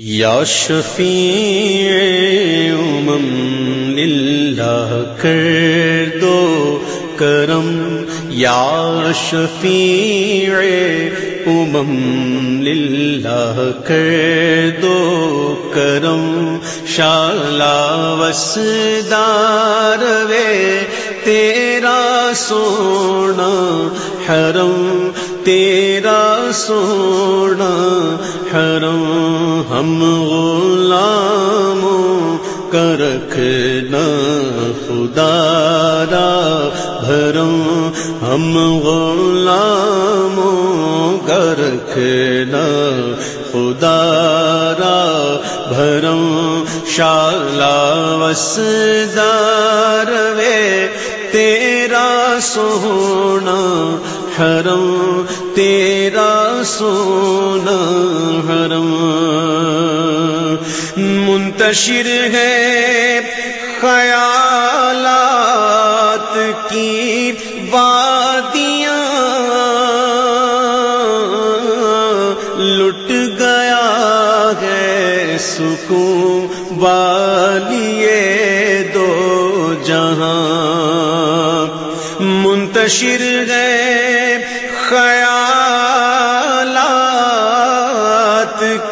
یا شفیع امم للہ کر دو کرم، یا شفیع امم للہ کر دو کرم، شالا وسدار وے تیرا سونا حرم تیرا سونا حرم ہم غلاموں کا رکھنا خدا را بھرم ہم غلاموں کا رکھنا خدا را بھرم شالا وسدار وے تیرا سونا حرم، تیرا سونا حرم۔ منتشر ہے خیالات کی وادیاں۔ لٹ گیا ہے سکون والیے دو جہاں۔ منتشر ہے خیالات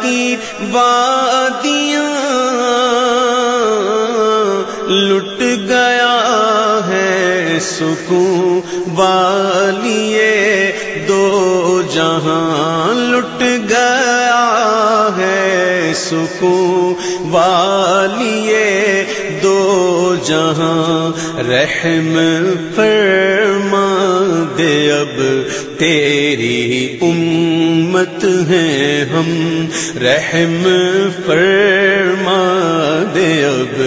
کی وادیاں لٹ گیا ہے سکون والیے دو جہاں لٹ گیا ہے سکون والیے دو جہاں رحم فرما دے اب تیری امت ہیں ہم رحم فرما دے اب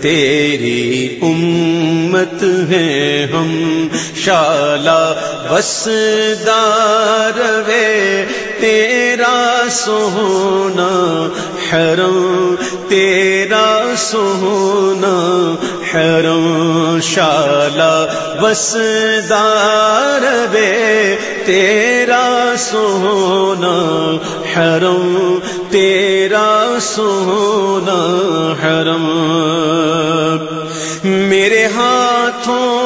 تیری امت ہیں ہم شالا بسدار وے، تیرا سونا حرم، تیرا سونا حرم، شالا بسدار وے، تیرا سونا حرم، تیرا سونا حرم۔ میرے ہاتھوں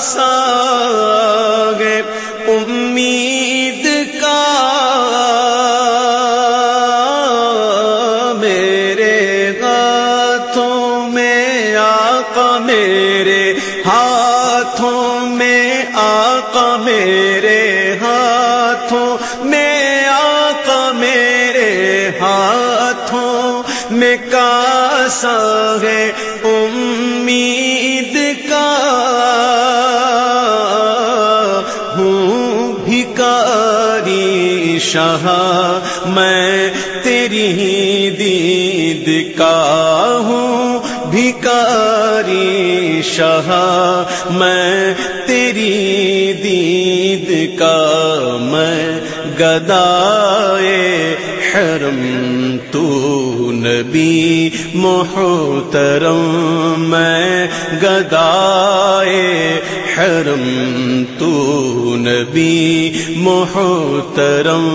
ساگ امید کا میرے ہاتھوں میں آقا، میرے ہاتھوں میں آقا، میرے ہاتھوں میں آقا، میرے ہاتھوں میں کاسا ہے شاہ، میں تیری دید کا ہوں، بھکاری شاہ، میں تیری دید کا، میں گدائے حرم تو نبی محترم، میں گدائے حرم تو نبی محترم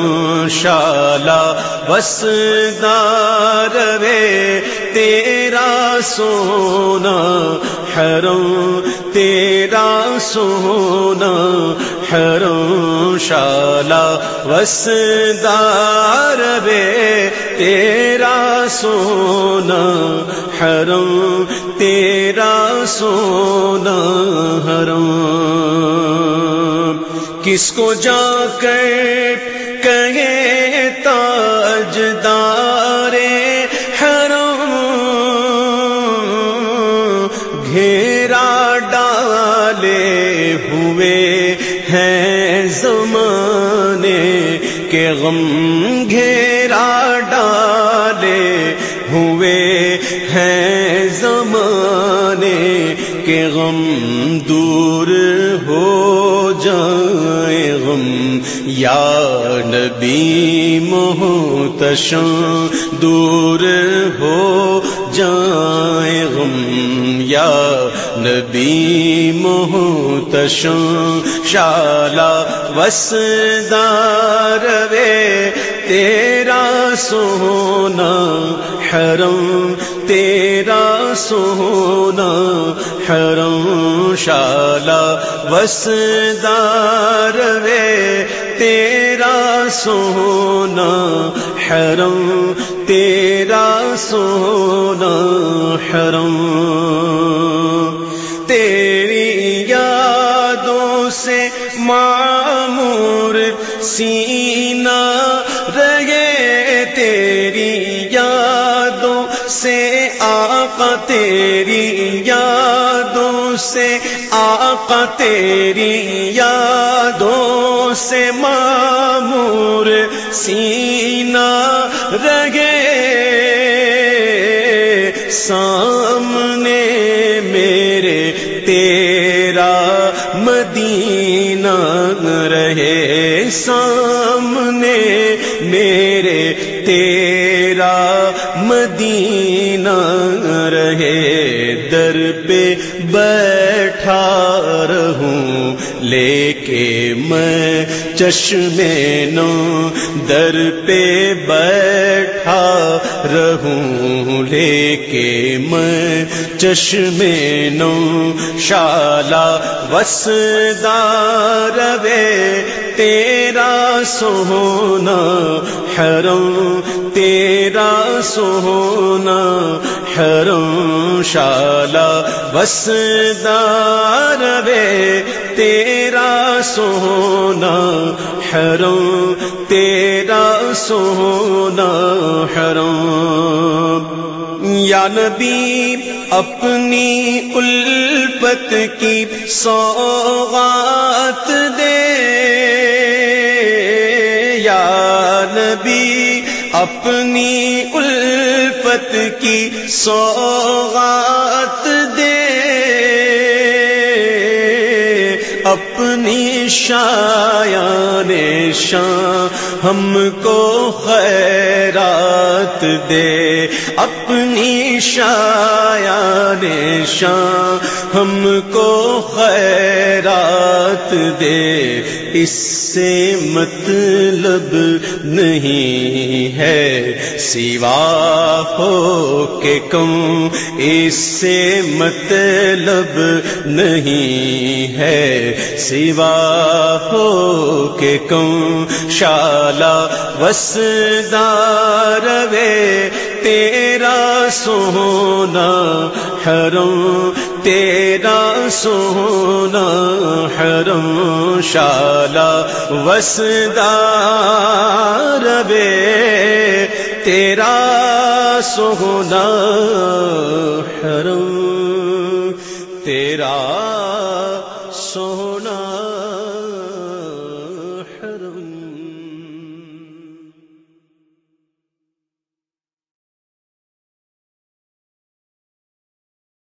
شالا بسدار وے تیرا سونا حرم، تیرا سونا حرم شالا وسدار وے تیرا سونا حرم، تیرا سونا حرم۔ کس کو جا کر کہے ہیں زمانے کے غم گھیرا ڈالے ہوئے ہیں زمانے کے غم دور ہو جائے غم۔ یا نبی محتشم دور ہو جائے غم یا نبی محتشم شالا وسدار وے تیرا سونا حرم، تیرا سونا حرم، شالا وسدار وے تیرا سونا حرم، تیرا سونا حرم۔ تیری یادوں سے معمور سینا رہے۔ تیری یادوں سے آقا، تیری یادوں سے آقا، تیری یادوں سے معمور سینا رہے۔ سامنے میرے تیرا مدینہ رہے سامنے میرے تیرا مدینہ رہے چشمے نو در پہ بیٹھا رہوں لے کے میں چشمے نو شالا وسدار وے تیرا سونا حرم تیرا سونا حرم شالا وسدار وے تیرا سونا حرم، تیرا سونا حرم۔ یا نبی، اپنی الفت کی سوغات دے۔ یا نبی، اپنی الفت کی سوغات دے۔ اپنی شایان شان ہم کو خیرات دے۔ اپنی شایان شان ہم کو خیرات دے۔ اس سے مطلب نہیں ہے سوا ہو کے کم، اس سے مطلب نہیں ہے سوا ہو کے کم۔ شالا وسدار وے تیرا سونا حرم تیرا سونا حرم شالا وسدار بے تیرا سونا حرم تیرا سونا